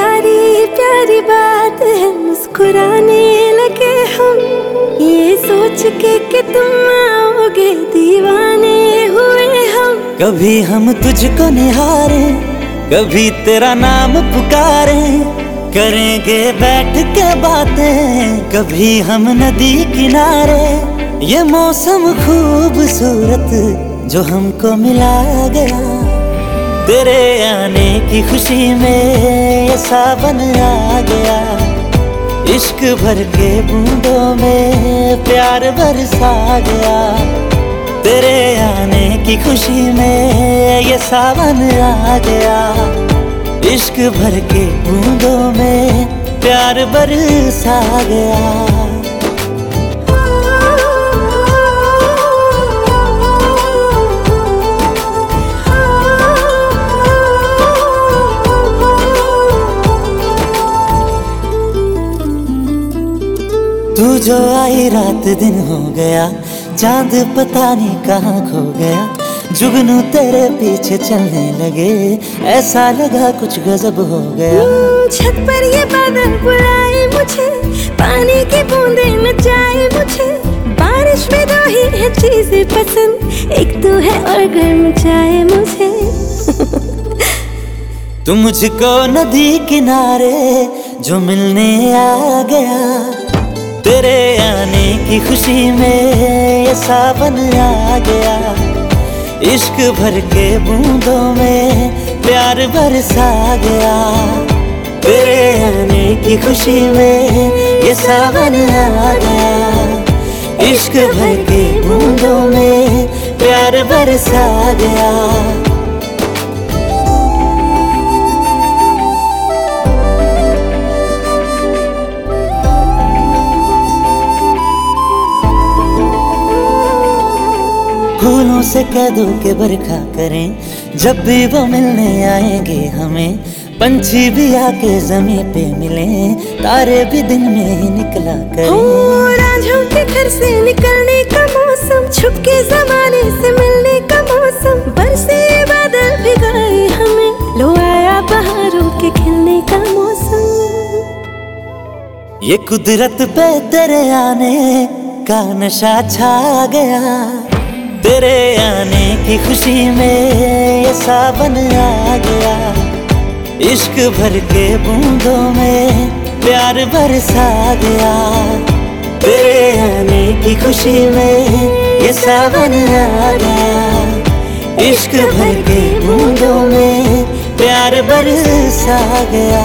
प्यारी प्यारी बात है, मुस्कुराने लगे हम। ये सोच के कि तुम आओगे, दीवाने हुए हम। कभी हम तुझको निहारे, कभी तेरा नाम पुकारे। करेंगे बैठ के बातें, कभी हम नदी किनारे। ये मौसम खूबसूरत जो हमको मिला गया। तेरे आने की खुशी में सावन आ गया। इश्क भर के बूंदों में प्यार बरसा गया। तेरे आने की खुशी में ये सावन आ गया। इश्क भर के बूंदों में प्यार बरसा गया। तू जो आई रात दिन हो गया चाँद पता नहीं कहाँ खो गया जुगनू तेरे पीछे चलने लगे ऐसा लगा कुछ गजब हो गया। छत पर ये बादल बुलाए मुझे पानी की बूंदे नचाए मुझे। बारिश में दो ही है चीज़ें पसंद एक तो है और गर्म चाय मुझे। तू मुझको नदी किनारे जो मिलने आ गया तेरे आने की खुशी में ये सावन आ गया। इश्क भर के बूंदों में प्यार बरसा गया। तेरे आने की खुशी में ये सावन आ गया। इश्क भर के बूंदों में प्यार बरसा गया। फूलों से कह दो के बरखा करें। जब भी वो मिलने आएँगे हमें पंछी भी आके ज़मीन पे मिले। तारे भी दिन में ही निकला करें। के घर से निकलने का मौसम छुप के जमाने से मिलने का मौसम। बरसे बादल भिगाए हमें लो आया बहारों के खिलने का मौसम। ये कुदरत पे तेरे आने का नशा छा गया। तेरे आने की खुशी में ये सावन आ गया। इश्क भर के बूंदों में प्यार बरसा गया। तेरे आने की खुशी में ये सावन आ गया। इश्क भर के बूंदों में प्यार बरसा गया।